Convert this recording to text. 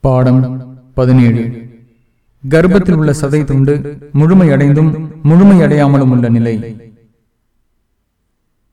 பாடம் பதினேழு. கர்ப்பத்தில் உள்ள சதை துண்டு முழுமையடைந்தும் முழுமையடையாமலும் உள்ள நிலை.